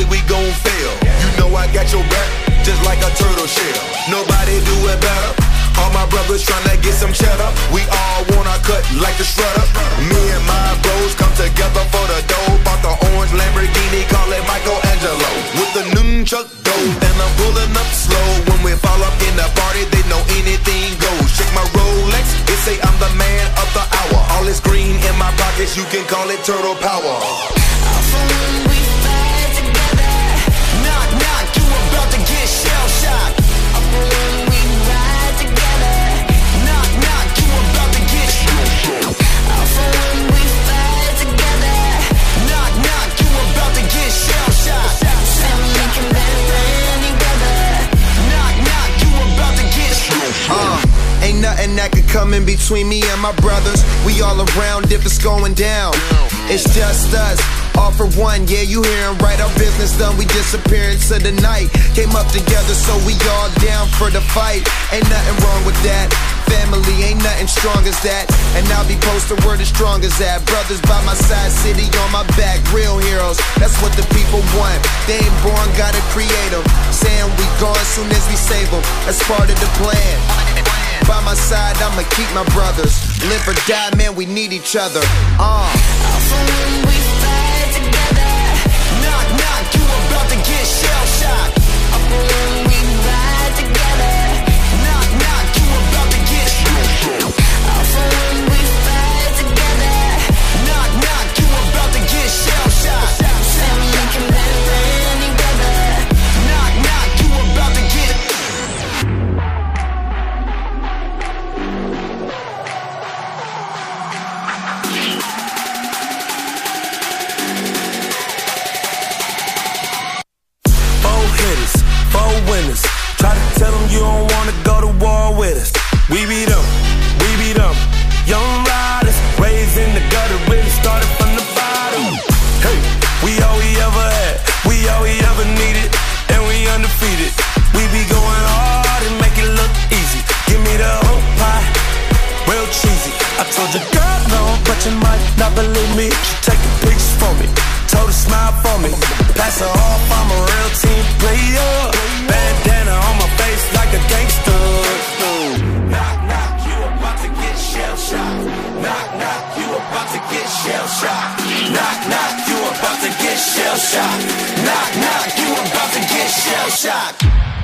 way we gon' fail. You know I got your back, just like a turtle shell. Nobody do it better. All my brothers tryna get some cheddar. We all wanna cut like the shredder. Me and my bros come together for the dough. Bought the orange Lamborghini, call it Michelangelo. With the nunchuck dough, and I'm pulling up slow. When we fall up in the party, they know anything goes. Check my Rolex, it say I'm the man of the hour. All this green in my pockets, you can call it turtle power. That could come in between me and my brothers. We all around if it's going down. It's just us. All for one, yeah, you hearin' right. Our business done, we disappear into the night. Came up together, so we all down for the fight. Ain't nothing wrong with that. Family ain't nothing strong as that. And I'll be posted where the strong as that. Brothers by my side, city on my back, real heroes. That's what the people want. They ain't born, gotta create them. Saying we gone soon as we save them. That's part of the plan. I'ma keep my brothers. Live or die, man, we need each other. Uh. Try to tell them you don't wanna go to war with us. We beat them, we beat them. Young riders, raised in the gutter, really started from the bottom. Hey, we all we ever had, we all we ever needed, and we undefeated. We be going hard and make it look easy. Give me the whole pie, real cheesy. I told your girl no, but you might not believe me. She taking pictures for me, told her smile for me. Pass her off, you about to get shell shocked. Knock, knock, you about to get shell shocked. Knock, knock, you about to get shell shocked.